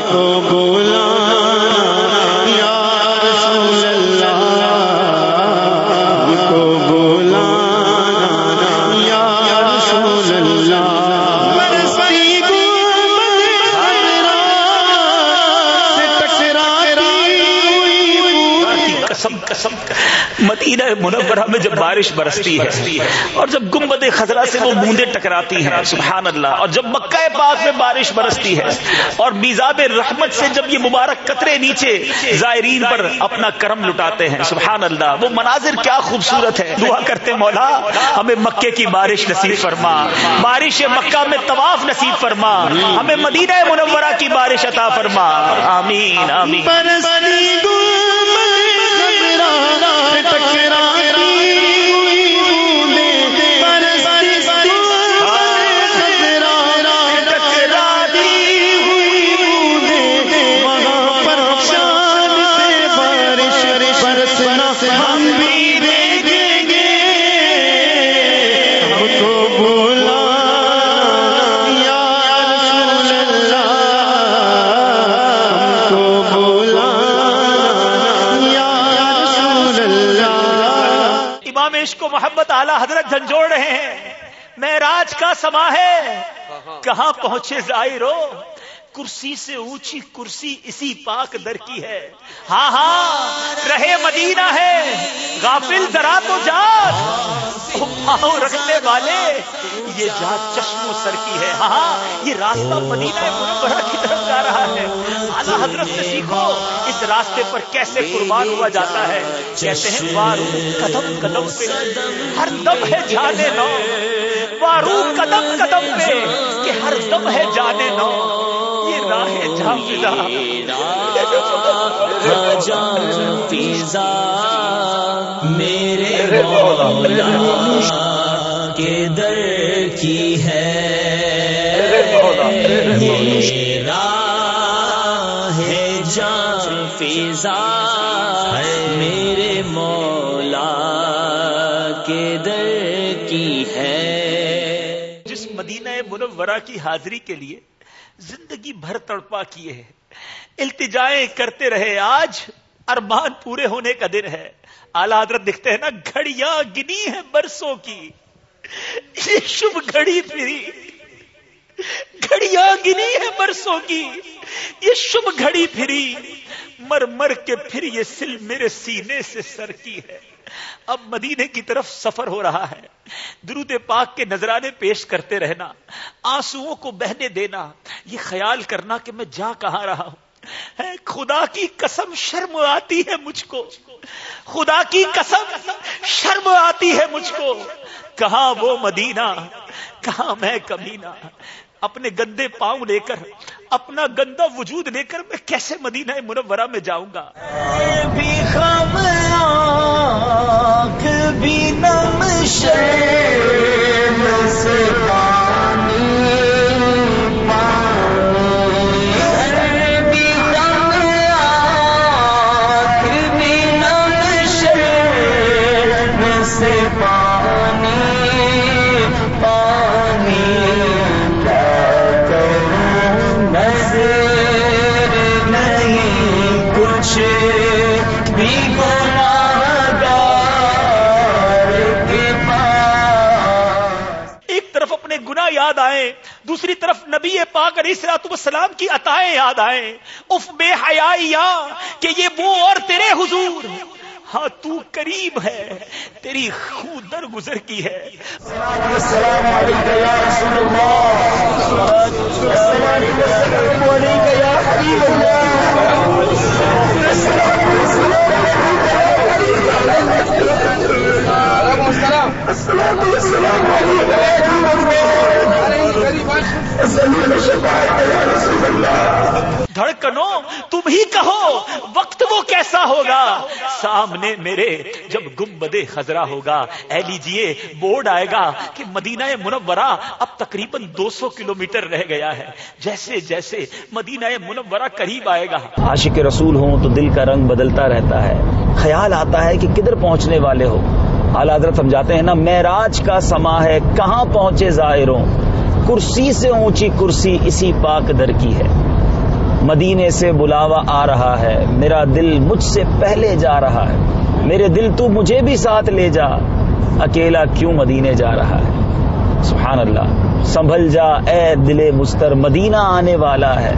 کو جب بارش برستی ہے اور جب گمبد خزرہ سے وہ بوندیں ٹکراتی ہیں، سبحان اللہ۔ اور جب مکہ پاک میں بارش برستی ہے اور میزاب رحمت سے جب یہ مبارک قطرے نیچے زائرین پر اپنا کرم لٹاتے ہیں، سبحان اللہ۔ وہ مناظر کیا خوبصورت ہے۔ دعا کرتے مولا، ہمیں مکے کی بارش نصیب فرما۔ بارش مکہ میں طواف نصیب فرما۔ ہمیں مدینہ منورہ کی بارش عطا فرما۔ آمین آمین۔ سما ہے۔ کہاں پہنچے زائرو؟ کرسی سے اونچی کرسی اسی پاک در کی ہے۔ ہاں ہاں رہے مدینہ ہے۔ غافل ذرا تو جات پاؤں رکھنے والے۔ یہ جات چشم و سر کی ہے۔ ہاں ہاں یہ راستہ مدینہ منورہ کی طرف جا رہا ہے۔ اعلیٰ حضرت سے سیکھو اس راستے پر کیسے قربان ہوا جاتا ہے۔ کہتے ہیں قدم قدم پہ۔ ہر دم ہے جانے نو۔ وارو قدم قدم پہ کہ ہر دم ہے جانے نو یہ راہ جان فیضا میرے مولا کے در کی ہے یہ راہ جان فیضا میرے مولا کے در منورہ کی حاضری کے لیے زندگی بھر تڑپا کیے ہیں۔ التجائیں کرتے رہے آج ارمان پورے ہونے کا دن ہے۔ اعلی حضرت دکھتے ہیں نا، گھڑیاں گنی ہے برسوں کی۔ یہ شبھ گھڑی پھری گھڑیاں گنی ہے برسوں کی۔ یہ شبھ گھڑی پھری۔ مر مر کے پھر یہ سل میرے سینے سے سر کی ہے۔ اب مدینے کی طرف سفر ہو رہا ہے۔ درود پاک کے نذرانے پیش کرتے رہنا آنسو کو بہنے دینا، یہ خیال کرنا کہ میں جا کہاں رہا ہوں۔ خدا کی قسم شرم آتی ہے مجھ کو۔ خدا کی قسم شرم آتی ہے مجھ کو۔ کہاں وہ مدینہ؟ کہاں میں کمینہ؟ اپنے گندے پاؤں لے کر، اپنا گندا وجود لے کر میں کیسے مدینہ منورہ میں جاؤں گا؟ یاد آئے، دوسری طرف نبی پاک علیہ السلاط والسلام کی عطائیں یاد آئیں۔ اف بے حیائی کہ یہ وہ اور تیرے حضور۔ ہاں تو قریب ہے، تیری خون در گزر کی ہے۔ السلام علیکم یا رسول اللہ۔ السلام علیکم یا حبیب دھڑکنوں تم ہی کہو، وقت وہ کیسا ہوگا؟ سامنے میرے جب گمبد خزرا ہوگا، اے لیجیے، بورڈ آئے گا کہ مدینہ منورہ اب تقریباً دو سو کلو میٹر رہ گیا ہے۔ جیسے جیسے مدینہ منورہ قریب آئے گا۔ عاشق رسول ہوں تو دل کا رنگ بدلتا رہتا ہے۔ خیال آتا ہے کہ کدھر پہنچنے والے ہو۔ اعلی حضرت سمجھاتے ہیں نا، معراج کا سما ہے، کہاں پہنچے زائروں کرسی سے اونچی کرسی اسی پاک در کی ہے۔ مدینے سے بلاوا آ رہا ہے۔ میرا دل مجھ سے پہلے جا رہا ہے۔ میرے دل تو مجھے بھی ساتھ لے جا۔ اکیلا کیوں مدینے جا رہا ہے؟ سبحان اللہ سنبھل جا اے دل مستر، مدینہ آنے والا ہے۔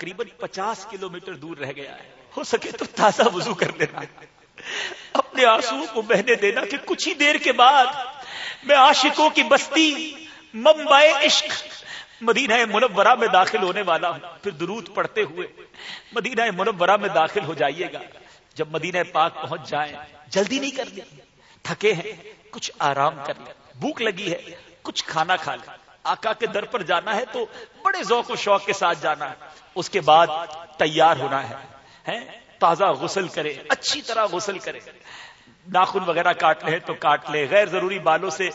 تقریباً پچاس کلومیٹر دور رہ گیا ہے۔ ہو سکے تو تازہ وضو کر دینا اپنے آنسو کو بہنے دینا کہ کچھ ہی دیر کے بعد میں عاشقوں کی بستی ممبئی عشق مدینہ منورہ میں داخل ہونے والا ہوں۔ پھر درود پڑھتے ہوئے مدینہ منورہ میں داخل ہو جائیے گا۔ جب مدینہ پاک پہنچ جائیں، جلدی نہیں کرنی تھکے ہیں، کچھ آرام کر لیں۔ بھوک لگی ہے، کچھ کھانا کھا لیں۔ آقا کے در پر جانا ہے تو بڑے ذوق و شوق کے ساتھ جانا ہے۔ اس کے بعد تیار ہونا ہے تازہ غسل کرے، اچھی طرح غسل کرے۔ ناخن وغیرہ کاٹ لے تو کاٹ لے، غیر ضروری بالوں سے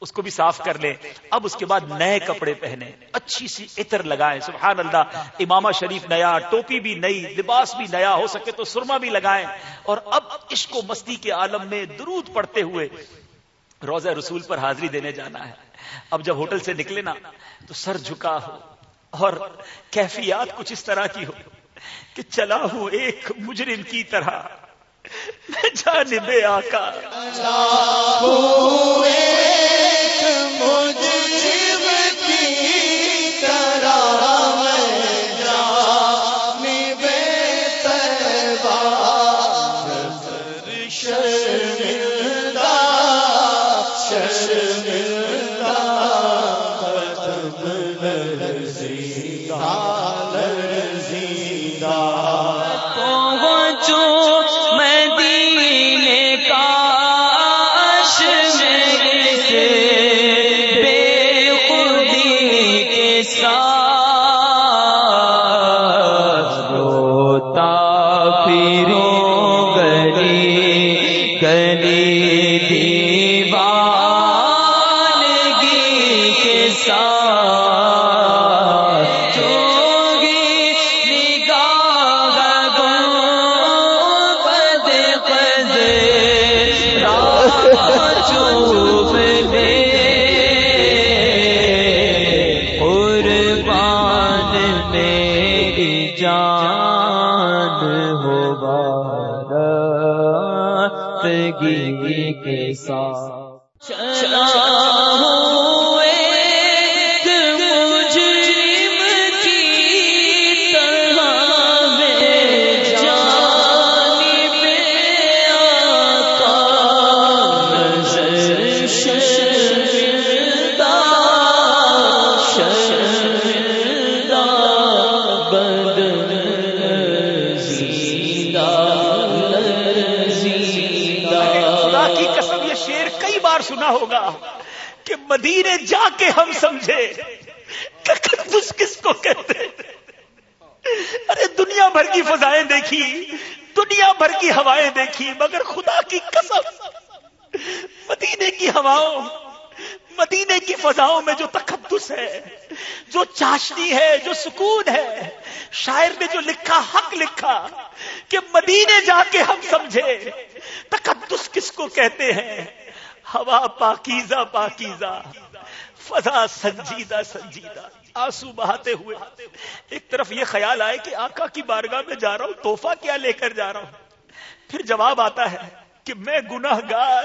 اس کو بھی صاف کر لے۔ اب اس کے بعد نئے کپڑے پہنے، اچھی سی عطر لگائیں، سبحان اللہ۔ امامہ شریف نیا، ٹوپی بھی نئی، لباس بھی نیا، ہو سکے تو سرما بھی لگائیں۔ اور اب عشق و مستی کے عالم میں درود پڑھتے ہوئے روزہ رسول پر حاضری دینے جانا ہے۔ اب جب ہوٹل سے نکلے نا، تو سر جھکا ہو۔ اور کیفیات کچھ اس طرح کی ہو کہ چلا ہوں ایک مجرم کی طرح۔ میں جانب آقا۔ پہنچو بارگی کے ساتھ۔ چلا لرزیدہ کئی بار سنا ہوگا کہ مدینے جا کے ہم سمجھے تقدس کس کو کہتے ارے، دنیا بھر کی فضائیں دیکھی، دنیا بھر کی ہوائیں دیکھی، مگر خدا کی قسم، مدینے کی ہواؤں، مدینے کی فضاؤں میں جو تقدس ہے، جو چاشنی ہے، جو سکون ہے، شاعر نے جو لکھا، حق لکھا کہ مدینے جا کے ہم سمجھے تقدس کس کو کہتے ہیں؟ ہوا پاکیزہ پاکیزہ۔ فضا سنجیدہ سنجیدہ۔ آنسو بہاتے ہوئے۔ ایک طرف یہ خیال آئے کہ آقا کی بارگاہ میں جا رہا ہوں توحفہ کیا لے کر جا رہا ہوں؟ پھر جواب آتا ہے کہ میں گناہ گار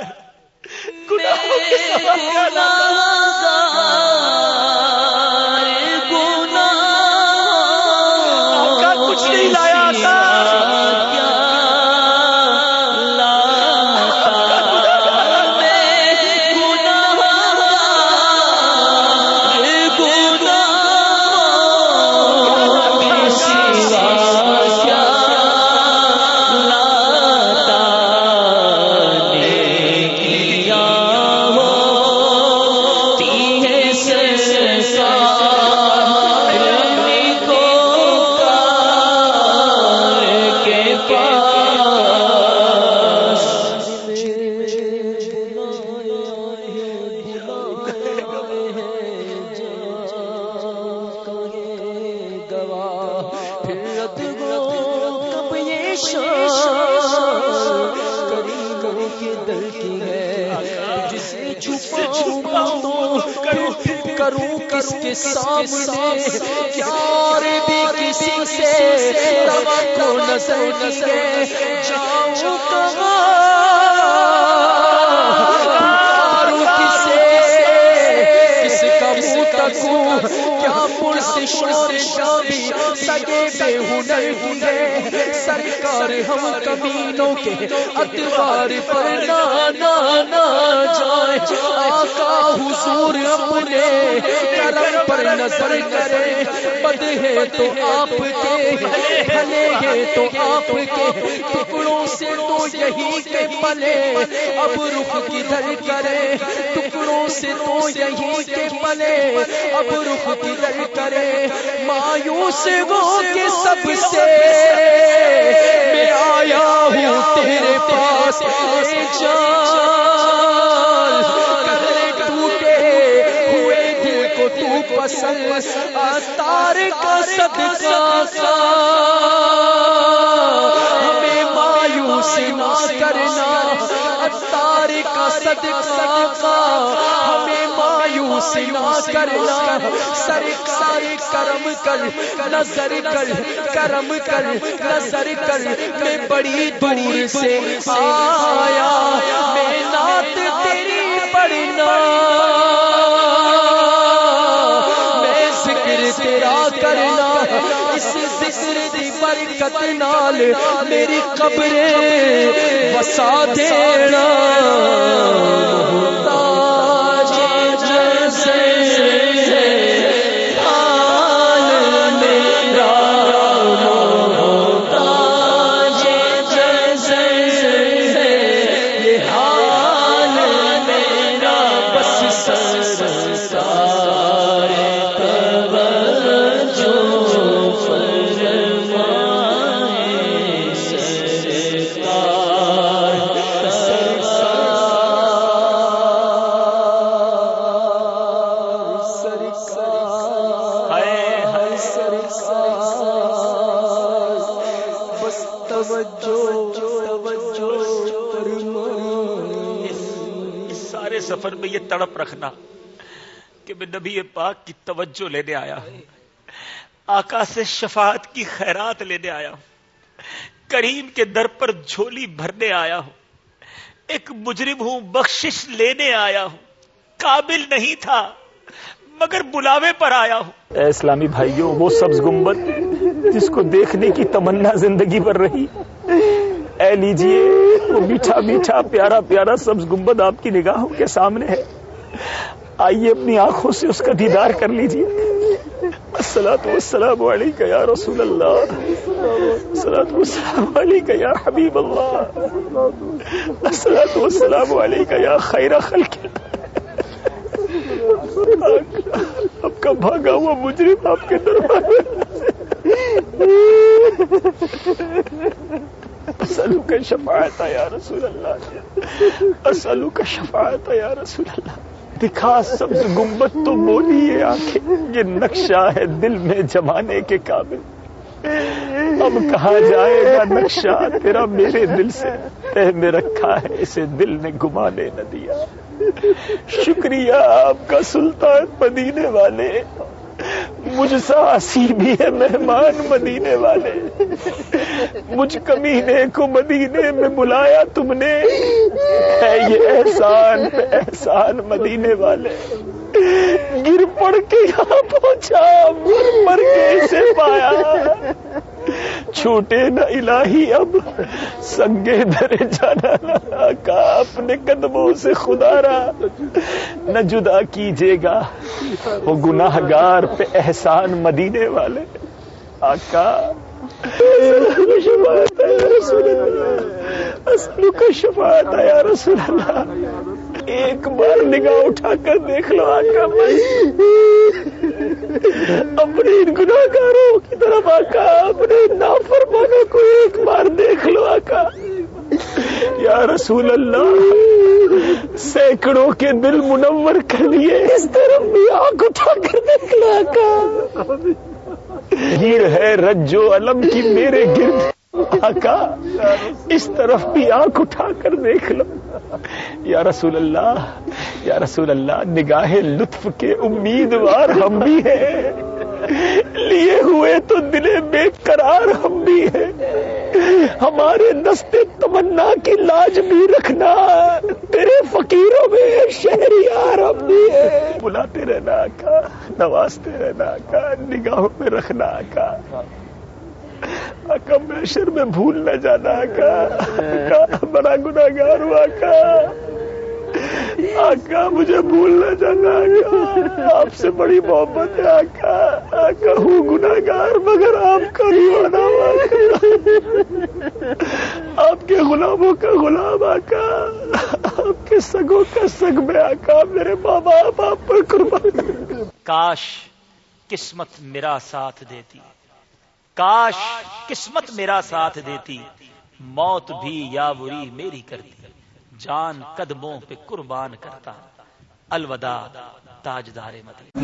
گناہوں کے کیا لاتا کروں کس کے سامنے؟ یار بھی کسی سے توقع نظر کیے جاؤں کہاں کسے؟ کس کا منہ تکوں کیا پرسش اور شامی سگے بے ہنر ہوئے سرکار ہم کمینوں کے اتوار پر نانا۔ آقا حضور اپنے کرم پر نظر کرے۔ بد ہے تو آپ کے، بھلے ہے تو آپ کے۔ ٹکڑوں سے تو یہی کے پلے۔ اب رخ کدھر کرے۔ ٹکڑوں سے تو یہی کے پلے۔ اب رخ کدھر کرے۔ مایوس وہ کے سب سے۔ میں آیا ہوں تیرے پاس۔ جان۔ کو تو پسند اتار کا صدقہ کا۔ ہمیں مایوس نہ کرنا اتار کا صدقہ کا۔ ہمیں مایوس نہ کرنا سرکار کرم کر، نظر کر، کرم کر، نظر کر۔ میں بڑی دور سے آیا، میں نعت تیری پڑھنا۔ کرنا اس ذکر دی برکت نال میری قبر وسا دینا۔ محتاج جیسے تڑپ رکھنا کہ میں نبی پاک کی توجہ لینے آیا ہوں۔ آقا سے شفاعت کی خیرات لینے آیا ہوں۔ کریم کے در پر جھولی بھرنے آیا ہوں۔ ایک مجرم ہوں، بخشش لینے آیا ہوں۔ قابل نہیں تھا، مگر بلاوے پر آیا ہوں۔ اے اسلامی بھائیوں وہ سبز گنبد جس کو دیکھنے کی تمنا زندگی پر رہی۔ اے لیجیے، وہ میٹھا میٹھا، پیارا پیارا سبز گنبد آپ کی نگاہوں کے سامنے ہے۔ آئیے اپنی آنکھوں سے اس کا دیدار کر لیجیے۔ السلام والسلام عليك يا رسول الله الصلاة والسلام عليك يا حبيب الله الصلاة والسلام عليك يا خير خلق۔ آپ کا بھاگا ہوا مجرم آپ کے دربار اسلو کا شفاعت یا رسول اللہ۔ اسلو کا شفاعت یا رسول اللہ۔ دکھا سبز گنبد تو بولی یہ آنکھیں، یہ نقشہ ہے دل میں جمانے کے قابل۔ اب کہا جائے گا نقشہ؟ تیرا میرے دل سے تہ میں رکھا ہے، اسے دل نے گمانے نہ دیا۔ شکریہ آپ کا سلطان، مدینے والے۔ مجھ سا بھی ہے مہمان مدینے والے۔ مجھ کمینے کو مدینے میں بلایا تم نے۔ ہے یہ احسان احسان مدینے والے۔ گر پڑ کے یہاں پہنچا، مر مر کے اسے پایا۔ چھوٹے نہ الہی، اب سنگے درے جانا کا اپنے قدموں سے خدا را۔ نہ جدا کیجیے گا، وہ گناہ گار پہ احسان مدینے والے۔ آقا شفاعت ہے یا رسول اللہ اسلو کا شفاعت ہے یا رسول اللہ۔ ایک بار نگاہ اٹھا کر دیکھ لو آقا بھائی اپنے ان گناہ کی طرف آقا اپنے نافرمانوں کو ایک بار دیکھ لو آقا یا رسول اللہ، سینکڑوں کے دل منور کر لیے۔ اس طرف بھی آنکھ اٹھا کر دیکھ لو آقا گیر ہے رجو علم کی میرے گرد۔ آقا اس طرف بھی آنکھ اٹھا کر دیکھ لو۔ یا رسول اللہ یا رسول اللہ نگاہ لطف کے امیدوار ہم بھی ہیں۔ لیے ہوئے تو دلے بے قرار ہم بھی ہیں۔ ہمارے دستے تمنا کی لاج بھی رکھنا تیرے فقیروں میں شہریار ہم بھی ہیں۔ بلاتے رہنا آقا نوازتے رہنا آقا نگاہوں میں رکھنا آقا آقا میشر میں بھول نہ جانا آقا آقا بڑا گناہگار ہوں آقا آقا، مجھے بھول نہ جانا آقا۔ آپ سے بڑی محبت ہے آقا۔ آقا، ہوں گناہگار، مگر آپ کا آقا۔ آپ کے غلاموں کا غلام آقا۔ آپ کے سگوں کا سگ میں آقا۔ میرے ماں باپ آپ پر قربان۔ کاش قسمت میرا ساتھ دیتی۔ کاش قسمت میرا ساتھ دیتی۔ موت بھی یاوری میری کرتی۔ جان قدموں پہ قربان کرتا۔ الوداع تاجدار مدینہ